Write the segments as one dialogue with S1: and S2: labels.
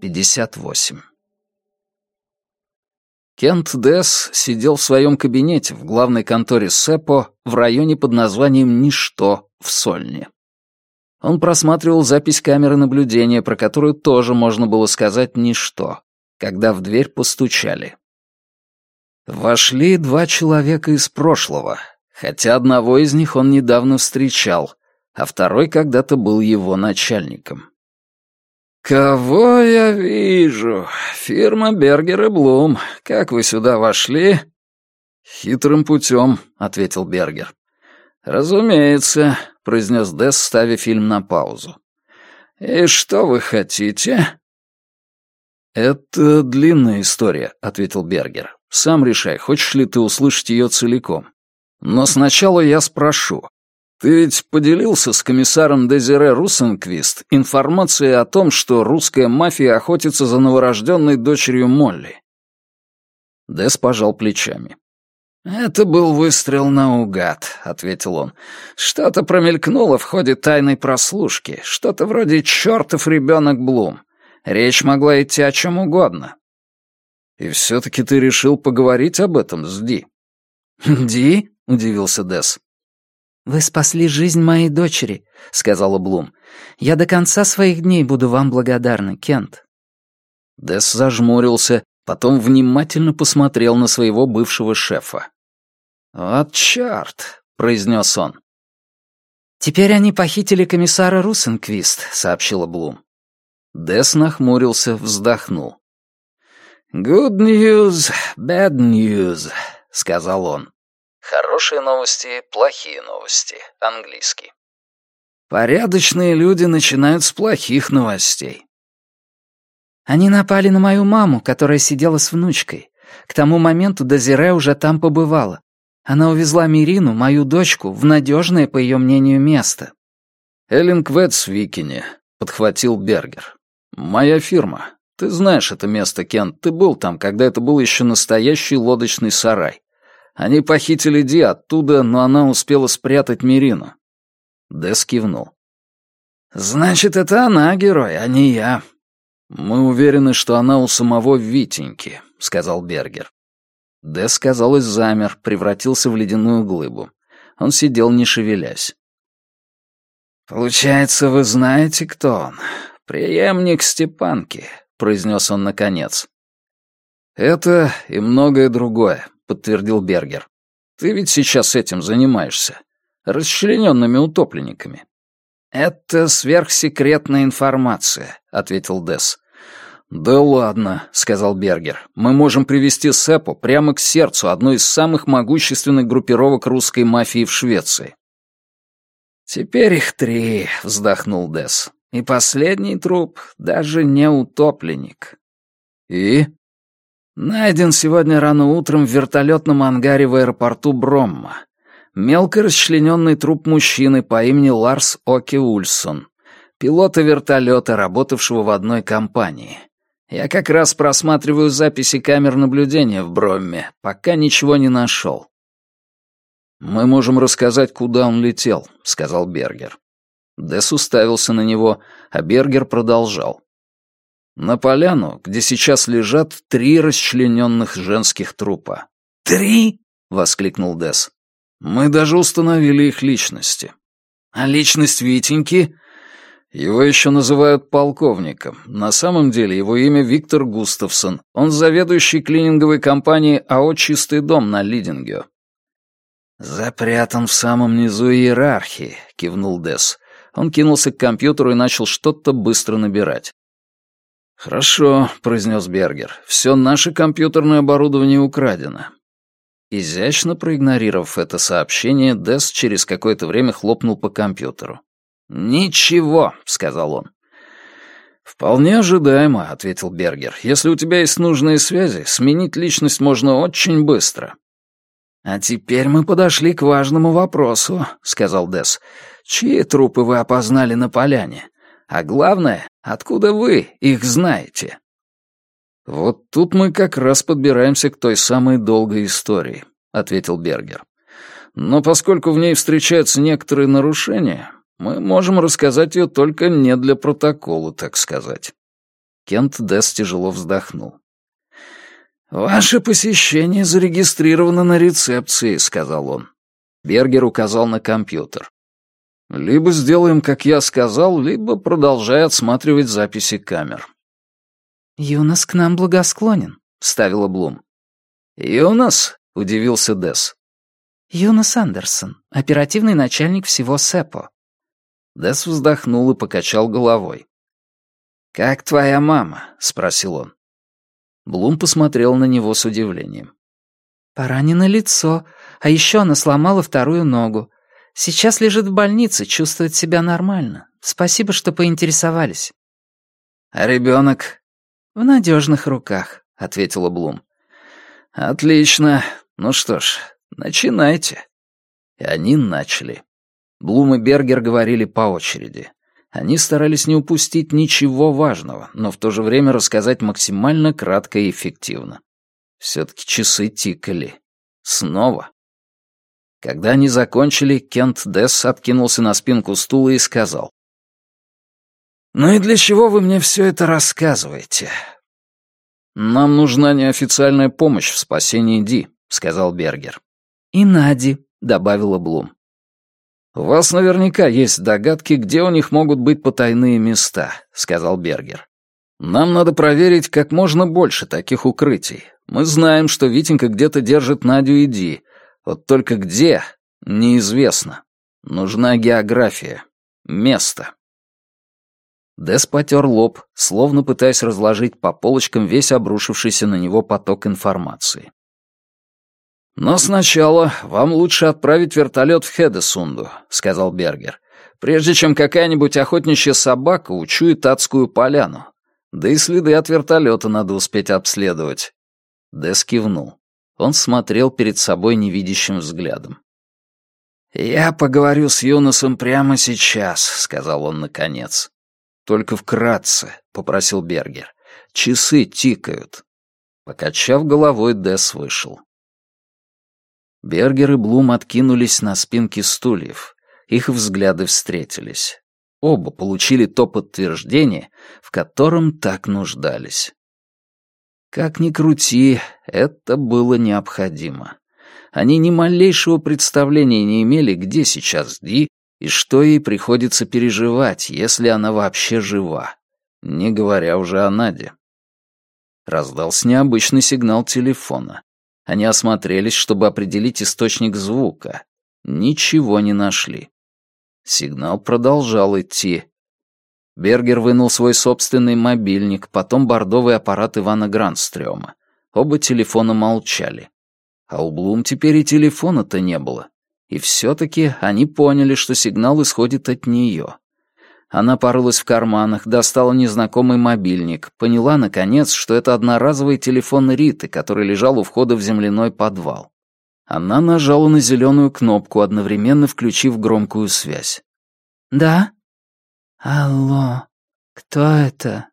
S1: Пятьдесят восемь. Кент Десс сидел в своем кабинете в главной конторе СЭПО в районе под названием «Ничто» в Сольне. Он просматривал запись камеры наблюдения, про которую тоже можно было сказать «ничто», когда в дверь постучали. Вошли два человека из прошлого, хотя одного из них он недавно встречал, а второй когда-то был его начальником. «Кого я вижу? Фирма Бергер и Блум. Как вы сюда вошли?» «Хитрым путем», — ответил Бергер. «Разумеется», — произнес Десс, ставя фильм на паузу. «И что вы хотите?» «Это длинная история», — ответил Бергер. «Сам решай, хочешь ли ты услышать ее целиком. Но сначала я спрошу, ты ведь поделился с комиссаром Дезире Руссенквист информацией о том, что русская мафия охотится за новорожденной дочерью Молли. Дес пожал плечами. «Это был выстрел наугад», — ответил он. «Что-то промелькнуло в ходе тайной прослушки, что-то вроде «чертов ребенок Блум». Речь могла идти о чем угодно». «И все-таки ты решил поговорить об этом с Ди?»
S2: «Ди?» — удивился Дес. «Вы спасли жизнь моей дочери», — сказала Блум. «Я до конца своих дней буду вам благодарна, Кент».
S1: Десс зажмурился, потом внимательно посмотрел на своего бывшего шефа. «Вот чёрт», — произнес он.
S2: «Теперь они похитили комиссара Руссенквист», — сообщила Блум.
S1: Десс нахмурился, вздохнул.
S3: «Good news, bad news», — сказал он.
S1: Хорошие новости, плохие новости. Английский.
S3: Порядочные люди начинают с плохих новостей.
S2: Они напали на мою маму, которая сидела с внучкой. К тому моменту Дезире уже там побывала. Она увезла Мирину, мою дочку, в надежное, по ее мнению, место.
S1: «Эллинг Ветс в Викине», — подхватил Бергер. «Моя фирма. Ты знаешь это место, Кент. Ты был там, когда это был еще настоящий лодочный сарай. Они похитили Ди оттуда, но она успела спрятать Мирину. Дэс кивнул.
S3: «Значит, это она герой, а не я».
S1: «Мы уверены, что она у самого Витеньки», — сказал Бергер. Дэс, казалось, замер, превратился в ледяную глыбу. Он сидел, не шевелясь.
S3: «Получается, вы знаете, кто он? Преемник Степанки», — произнес он наконец.
S1: «Это и многое другое», — подтвердил Бергер. «Ты ведь сейчас этим занимаешься. Расчлененными утопленниками».
S3: «Это сверхсекретная информация», — ответил Десс.
S1: «Да ладно», — сказал Бергер. «Мы можем привести Сэпу прямо к сердцу одной из самых могущественных группировок русской мафии в Швеции».
S3: «Теперь их три», — вздохнул Десс. «И последний труп даже не утопленник».
S1: «И?»
S3: Найден сегодня рано утром в вертолетном ангаре в аэропорту Бромма. Мелко расчлененный труп мужчины по имени Ларс Оки Ульсон, пилота вертолета, работавшего в одной компании. Я как раз просматриваю записи камер наблюдения в Бромме, пока ничего не нашел.
S1: «Мы можем рассказать, куда он летел», — сказал Бергер. Десс уставился на него, а Бергер продолжал. На поляну, где сейчас лежат три расчлененных женских трупа.
S3: «Три?»
S1: — воскликнул Дес. «Мы даже установили их личности».
S3: «А личность Витеньки?»
S1: Его еще называют полковником. На самом деле его имя Виктор Густавсон. Он заведующий клининговой компанией АО «Чистый дом» на Лидинге.
S3: «Запрятан в самом низу иерархии», — кивнул Десс.
S1: Он кинулся к компьютеру и начал что-то быстро набирать. «Хорошо», — произнес Бергер. «Все наше компьютерное оборудование украдено». Изящно проигнорировав это сообщение, Десс через какое-то время хлопнул по компьютеру.
S3: «Ничего», — сказал он.
S1: «Вполне ожидаемо», — ответил Бергер. «Если у тебя есть нужные связи, сменить личность можно очень быстро».
S3: «А теперь мы подошли к важному вопросу», — сказал Десс. «Чьи трупы вы опознали на поляне? А главное, откуда вы их знаете?»
S1: «Вот тут мы как раз подбираемся к той самой долгой истории», — ответил Бергер.
S3: Но поскольку в ней встречаются некоторые нарушения, мы можем рассказать ее только не для протокола, так сказать». Кент Десс тяжело вздохнул. «Ваше посещение зарегистрировано на рецепции», — сказал он. Бергер указал на компьютер. «Либо сделаем, как я сказал, либо продолжай отсматривать записи камер».
S2: «Юнос к нам благосклонен», — вставила Блум.
S3: «Юнос?» — удивился Десс.
S2: «Юнос Андерсон, оперативный начальник всего СЭПО».
S3: Десс вздохнул и покачал головой. «Как твоя мама?» — спросил он. Блум посмотрел на него с удивлением.
S2: «Поранено лицо, а еще она сломала вторую ногу. Сейчас лежит в больнице, чувствует себя нормально. Спасибо, что поинтересовались».
S3: «А ребенок?»
S2: «В надежных руках», — ответила Блум.
S3: «Отлично. Ну что ж, начинайте». И они начали. Блум и Бергер говорили по очереди. Они старались не упустить ничего важного, но в то же время рассказать максимально кратко и эффективно. Все-таки часы тикали. Снова. Когда они закончили, Кент Десс откинулся на спинку стула и сказал. «Ну и для чего вы мне все это рассказываете?» «Нам нужна неофициальная помощь в спасении Ди», — сказал Бергер.
S2: «И Нади», — добавила Блум.
S3: «У вас наверняка есть догадки, где у них могут быть потайные места», — сказал Бергер. «Нам надо проверить как можно больше таких укрытий. Мы знаем, что Витенька где-то держит Надю и Ди. Вот только где — неизвестно. Нужна география. Место». Дес потер лоб, словно пытаясь разложить по полочкам весь обрушившийся на него поток информации. «Но сначала вам лучше отправить вертолет в Хедесунду», — сказал Бергер, «прежде чем какая-нибудь охотничья собака учует адскую поляну. Да и следы от вертолета надо успеть обследовать». Дес кивнул. Он смотрел перед собой невидящим взглядом. «Я поговорю с Юносом прямо сейчас», — сказал он наконец. «Только вкратце», — попросил Бергер. «Часы тикают». Покачав головой, Дес вышел. Бергер и Блум откинулись на спинки стульев. Их взгляды встретились. Оба получили то подтверждение, в котором так нуждались. Как ни крути, это было необходимо. Они ни малейшего представления не имели, где сейчас Ди и что ей приходится переживать, если она вообще жива, не говоря уже о Наде. Раздался необычный сигнал телефона. Они осмотрелись, чтобы определить источник звука. Ничего не нашли. Сигнал продолжал идти. Бергер вынул свой собственный мобильник, потом бордовый аппарат Ивана Грандстрёма. Оба телефона молчали. А у Блум теперь и телефона-то не было. И все-таки они поняли, что сигнал исходит от нее. Она порылась в карманах, достала незнакомый мобильник, поняла, наконец, что это одноразовый телефон Риты, который лежал у входа в земляной подвал. Она нажала на зеленую кнопку, одновременно включив громкую связь.
S2: «Да?» «Алло, кто это?»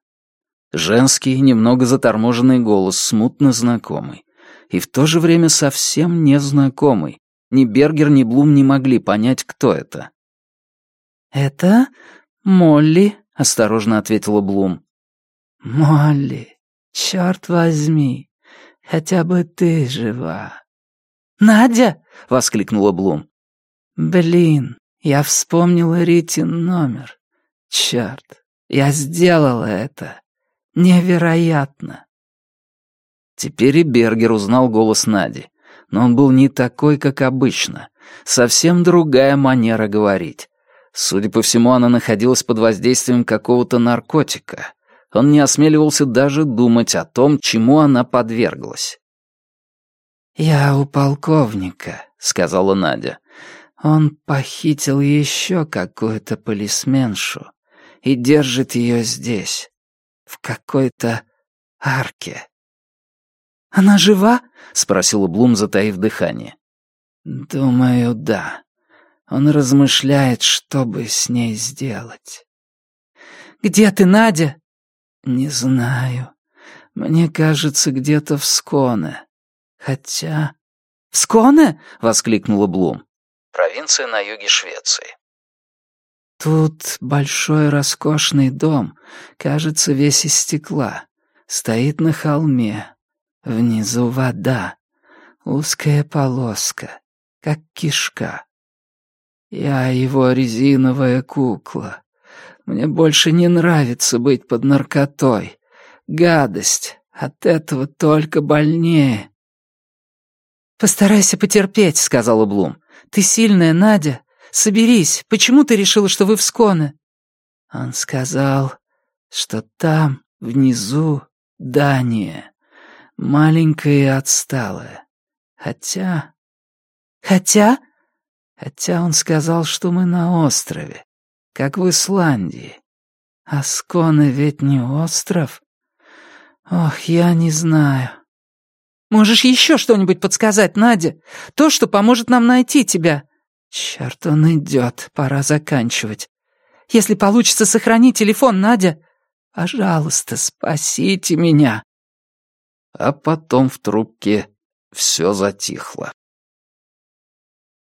S1: Женский, немного заторможенный голос, смутно знакомый. И в то же время совсем незнакомый. Ни Бергер, ни Блум не могли понять, кто это.
S2: «Это «Молли», — осторожно ответила Блум. «Молли, черт возьми, хотя бы ты жива». «Надя!» — воскликнула Блум. «Блин, я вспомнила Ритин номер. Черт, я сделала это. Невероятно!»
S1: Теперь и Бергер узнал голос Нади, но он был не такой, как обычно. Совсем другая манера говорить. Судя по всему, она находилась под воздействием какого-то наркотика. Он не осмеливался даже думать о том, чему она подверглась.
S2: «Я у полковника», — сказала Надя. «Он похитил еще какую-то полисменшу и держит ее здесь, в какой-то арке». «Она жива?» — спросила Блум, затаив дыхание. «Думаю, да. Он размышляет, что бы с ней сделать. «Где ты, Надя?» «Не знаю. Мне кажется, где-то в Сконе. Хотя...» «В Сконе?» — воскликнула Блум.
S1: провинция на юге Швеции.
S2: Тут большой роскошный дом, кажется, весь из стекла. Стоит на холме. Внизу вода. Узкая полоска, как кишка. Я его резиновая кукла. Мне больше не нравится быть под наркотой. Гадость. От этого только больнее. «Постарайся потерпеть», — сказала Блум. «Ты сильная, Надя. Соберись. Почему ты решила, что вы в Сконе?» Он сказал, что там, внизу, Дания. Маленькая и отсталая. Хотя... Хотя? Хотя он сказал, что мы на острове, как в Исландии. А Сконе ведь не остров. Ох, я не знаю. Можешь еще что-нибудь подсказать, Надя? То, что поможет нам найти тебя. Черт, он идет, пора заканчивать. Если получится, сохрани телефон, Надя. Пожалуйста, спасите меня.
S1: А потом в трубке все затихло.